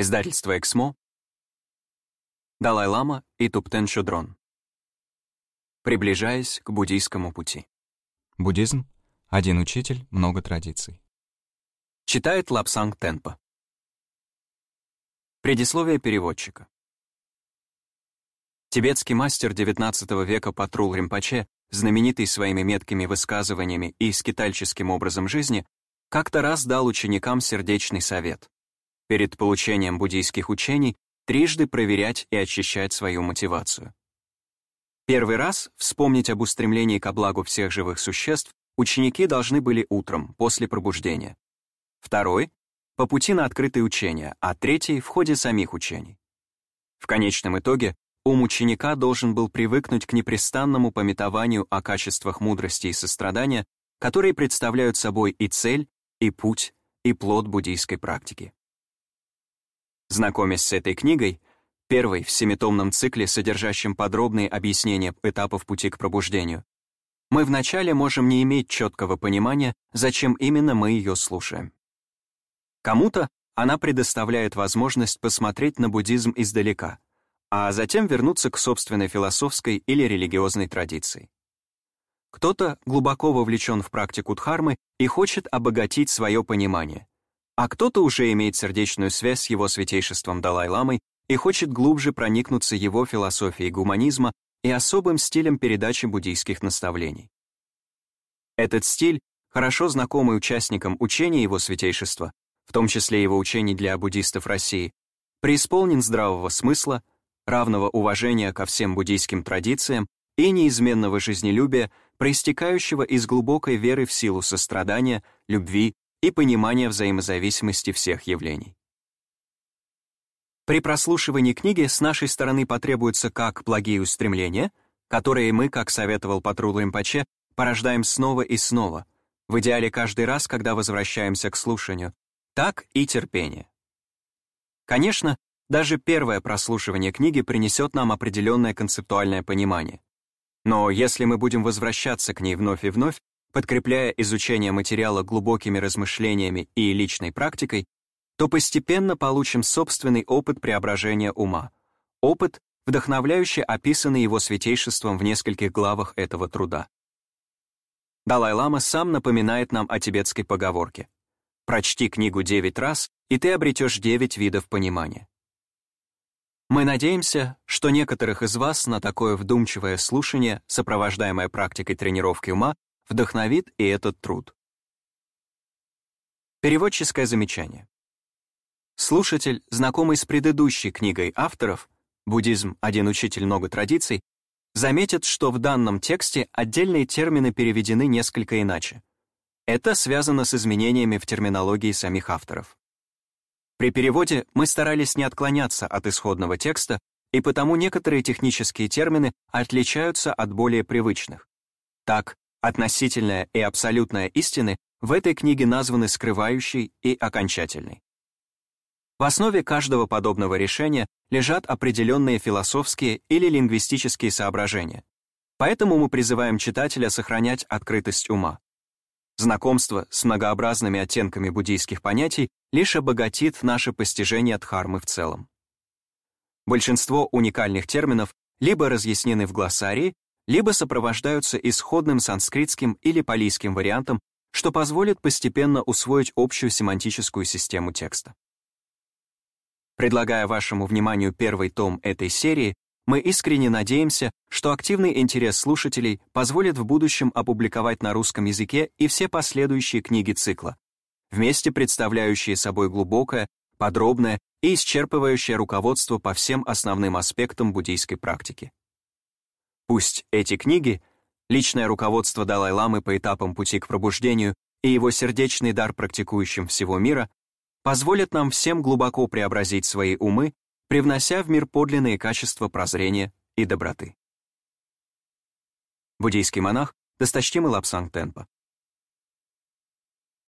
Издательство «Эксмо», Далай-Лама и Туптен Шудрон. Приближаясь к буддийскому пути. Буддизм — один учитель, много традиций. Читает Лапсанг Тенпа. Предисловие переводчика. Тибетский мастер XIX века Патрул Римпаче, знаменитый своими меткими высказываниями и скитальческим образом жизни, как-то раз дал ученикам сердечный совет перед получением буддийских учений трижды проверять и очищать свою мотивацию. Первый раз вспомнить об устремлении ко благу всех живых существ ученики должны были утром, после пробуждения. Второй — по пути на открытые учения, а третий — в ходе самих учений. В конечном итоге ум ученика должен был привыкнуть к непрестанному пометованию о качествах мудрости и сострадания, которые представляют собой и цель, и путь, и плод буддийской практики. Знакомясь с этой книгой, первой в семитомном цикле, содержащем подробные объяснения этапов пути к пробуждению, мы вначале можем не иметь четкого понимания, зачем именно мы ее слушаем. Кому-то она предоставляет возможность посмотреть на буддизм издалека, а затем вернуться к собственной философской или религиозной традиции. Кто-то глубоко вовлечен в практику дхармы и хочет обогатить свое понимание, а кто-то уже имеет сердечную связь с его святейшеством Далай-ламой и хочет глубже проникнуться его философией гуманизма и особым стилем передачи буддийских наставлений. Этот стиль, хорошо знакомый участникам учения его святейшества, в том числе его учений для буддистов России, преисполнен здравого смысла, равного уважения ко всем буддийским традициям и неизменного жизнелюбия, проистекающего из глубокой веры в силу сострадания, любви и понимание взаимозависимости всех явлений. При прослушивании книги с нашей стороны потребуются как благие устремления, которые мы, как советовал Патрул Римпаче, порождаем снова и снова, в идеале каждый раз, когда возвращаемся к слушанию, так и терпение. Конечно, даже первое прослушивание книги принесет нам определенное концептуальное понимание. Но если мы будем возвращаться к ней вновь и вновь, подкрепляя изучение материала глубокими размышлениями и личной практикой, то постепенно получим собственный опыт преображения ума, опыт, вдохновляющий описанный его святейшеством в нескольких главах этого труда. Далай-лама сам напоминает нам о тибетской поговорке «Прочти книгу девять раз, и ты обретешь девять видов понимания». Мы надеемся, что некоторых из вас на такое вдумчивое слушание, сопровождаемое практикой тренировки ума, вдохновит и этот труд. Переводческое замечание. Слушатель, знакомый с предыдущей книгой авторов «Буддизм. Один учитель, много традиций», заметит, что в данном тексте отдельные термины переведены несколько иначе. Это связано с изменениями в терминологии самих авторов. При переводе мы старались не отклоняться от исходного текста, и потому некоторые технические термины отличаются от более привычных. Так, Относительная и абсолютная истины в этой книге названы скрывающей и окончательной. В основе каждого подобного решения лежат определенные философские или лингвистические соображения. Поэтому мы призываем читателя сохранять открытость ума. Знакомство с многообразными оттенками буддийских понятий лишь обогатит наше постижение дхармы в целом. Большинство уникальных терминов либо разъяснены в глоссарии, либо сопровождаются исходным санскритским или палийским вариантом, что позволит постепенно усвоить общую семантическую систему текста. Предлагая вашему вниманию первый том этой серии, мы искренне надеемся, что активный интерес слушателей позволит в будущем опубликовать на русском языке и все последующие книги цикла, вместе представляющие собой глубокое, подробное и исчерпывающее руководство по всем основным аспектам буддийской практики. Пусть эти книги, личное руководство Далай-ламы по этапам пути к пробуждению и его сердечный дар практикующим всего мира, позволят нам всем глубоко преобразить свои умы, привнося в мир подлинные качества прозрения и доброты. Буддийский монах, досточтимый Лапсанг Тенпа.